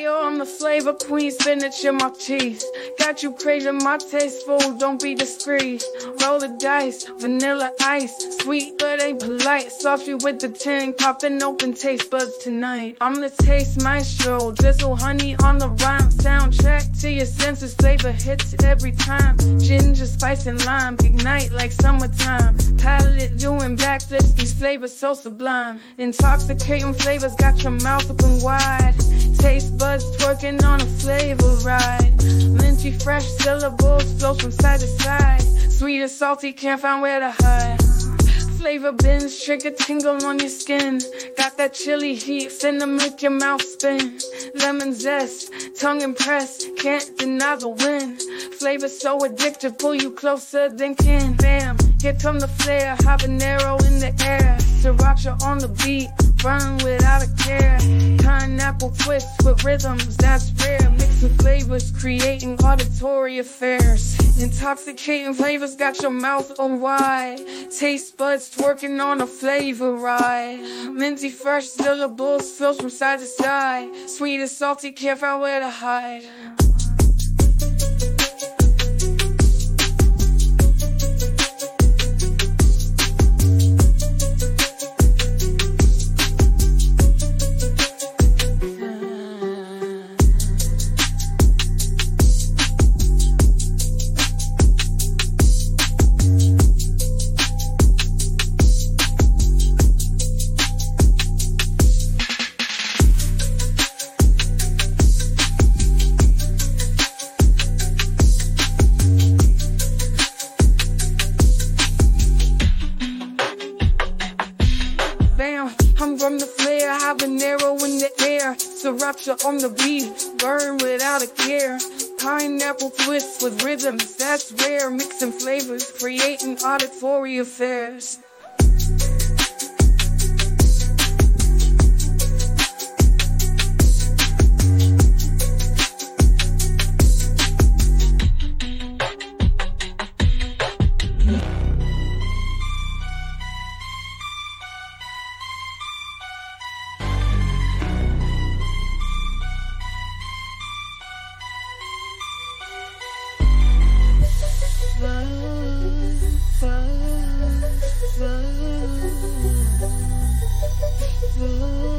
Yo, I'm the flavor queen, spinach in my teeth. Got you craving my taste food, don't be discreet. Roll the dice, vanilla ice, sweet but ain't polite. Softly with the tin, popping open taste buds tonight. I'm the taste maestro, drizzle honey on the rhyme. Soundtrack to your senses, flavor hits every time. Ginger, spice, and lime ignite like summertime. Palate doing backflips, these flavors so sublime. Intoxicating flavors got your mouth open wide. Taste buds twerking on a flavor ride. Minty fresh syllables flow from side to side. Sweet and salty, can't find where to hide. Flavor bends, trigger tingle on your skin. Got that chili heat, finna make your mouth spin. Lemon zest, tongue impressed, can't deny the win. Flavor so addictive, pull you closer than kin. Bam, here come the flare, habanero in the air. Sriracha on the beat, burn without a care. Pineapple twist with rhythms, that's rare. Mixing flavors, creating auditory affairs. Intoxicating flavors got your mouth on wide. Taste buds twerking on a flavor ride. Minty fresh syllables fills from side to side. Sweet and salty, can't find where to hide. From the flare, habanero in the air. Sriracha on the beat, burn without a care. Pineapple twist with rhythms, that's rare. Mixing flavors, creating auditory affairs. Whoa, whoa, whoa.